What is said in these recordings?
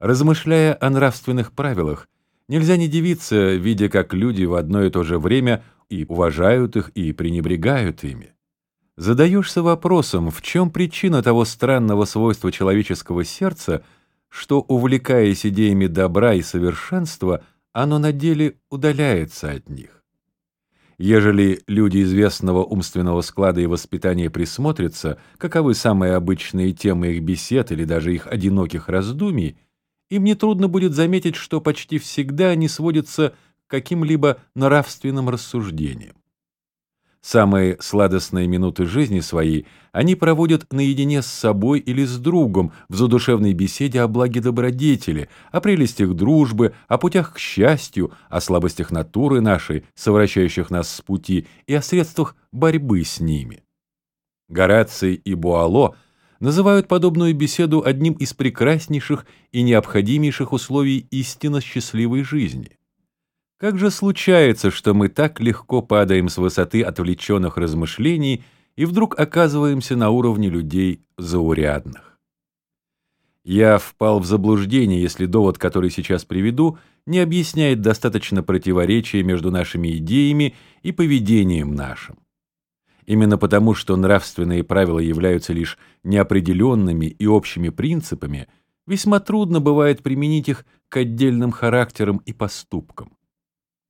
Размышляя о нравственных правилах, нельзя не дивиться, видя, как люди в одно и то же время и уважают их, и пренебрегают ими. Задаешься вопросом, в чем причина того странного свойства человеческого сердца, что, увлекаясь идеями добра и совершенства, оно на деле удаляется от них. Ежели люди известного умственного склада и воспитания присмотрятся, каковы самые обычные темы их бесед или даже их одиноких раздумий, им нетрудно будет заметить, что почти всегда они сводятся к каким-либо нравственным рассуждениям. Самые сладостные минуты жизни своей они проводят наедине с собой или с другом в задушевной беседе о благе добродетели, о прелестях дружбы, о путях к счастью, о слабостях натуры нашей, совращающих нас с пути, и о средствах борьбы с ними. Гораций и Буало называют подобную беседу одним из прекраснейших и необходимейших условий истинно счастливой жизни. Как же случается, что мы так легко падаем с высоты отвлеченных размышлений и вдруг оказываемся на уровне людей заурядных? Я впал в заблуждение, если довод, который сейчас приведу, не объясняет достаточно противоречия между нашими идеями и поведением нашим. Именно потому, что нравственные правила являются лишь неопределенными и общими принципами, весьма трудно бывает применить их к отдельным характерам и поступкам.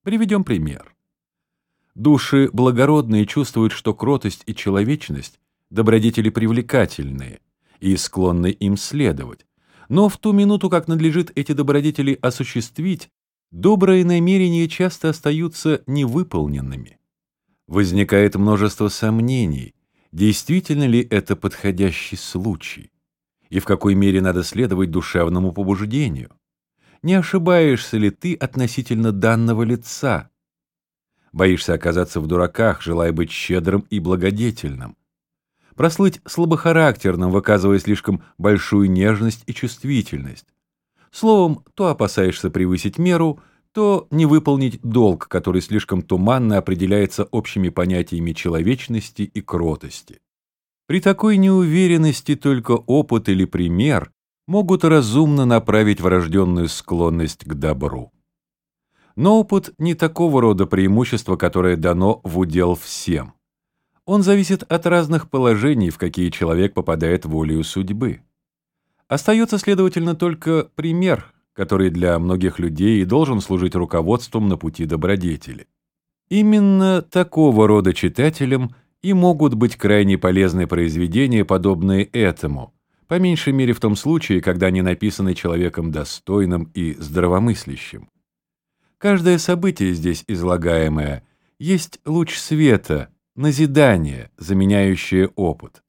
Приведем пример. Души благородные чувствуют, что кротость и человечность – добродетели привлекательные и склонны им следовать. Но в ту минуту, как надлежит эти добродетели осуществить, добрые намерения часто остаются невыполненными. Возникает множество сомнений, действительно ли это подходящий случай, и в какой мере надо следовать душевному побуждению не ошибаешься ли ты относительно данного лица. Боишься оказаться в дураках, желая быть щедрым и благодетельным. Прослыть слабохарактерным, выказывая слишком большую нежность и чувствительность. Словом, то опасаешься превысить меру, то не выполнить долг, который слишком туманно определяется общими понятиями человечности и кротости. При такой неуверенности только опыт или пример могут разумно направить врожденную склонность к добру. Но опыт не такого рода преимущество, которое дано в удел всем. Он зависит от разных положений, в какие человек попадает волею судьбы. Остается, следовательно, только пример, который для многих людей и должен служить руководством на пути добродетели. Именно такого рода читателям и могут быть крайне полезны произведения, подобные этому – по меньшей мере в том случае, когда они написаны человеком достойным и здравомыслящим. Каждое событие здесь излагаемое есть луч света, назидание, заменяющее опыт.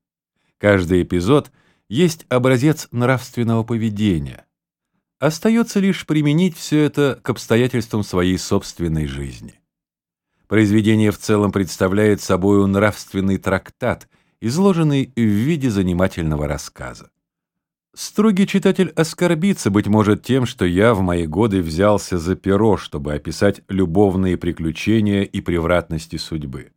Каждый эпизод есть образец нравственного поведения. Остается лишь применить все это к обстоятельствам своей собственной жизни. Произведение в целом представляет собой нравственный трактат – изложенный в виде занимательного рассказа. Строгий читатель оскорбится, быть может, тем, что я в мои годы взялся за перо, чтобы описать любовные приключения и превратности судьбы.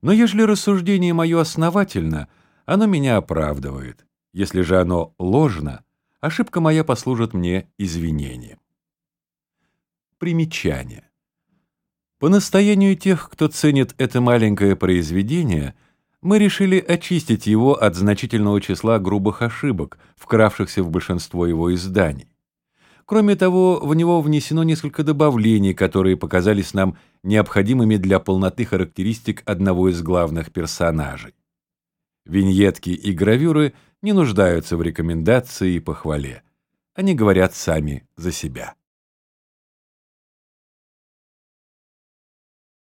Но ежели рассуждение мое основательно, оно меня оправдывает. Если же оно ложно, ошибка моя послужит мне извинением. Примечание. По настоянию тех, кто ценит это маленькое произведение – мы решили очистить его от значительного числа грубых ошибок, вкравшихся в большинство его изданий. Кроме того, в него внесено несколько добавлений, которые показались нам необходимыми для полноты характеристик одного из главных персонажей. Виньетки и гравюры не нуждаются в рекомендации и похвале. Они говорят сами за себя.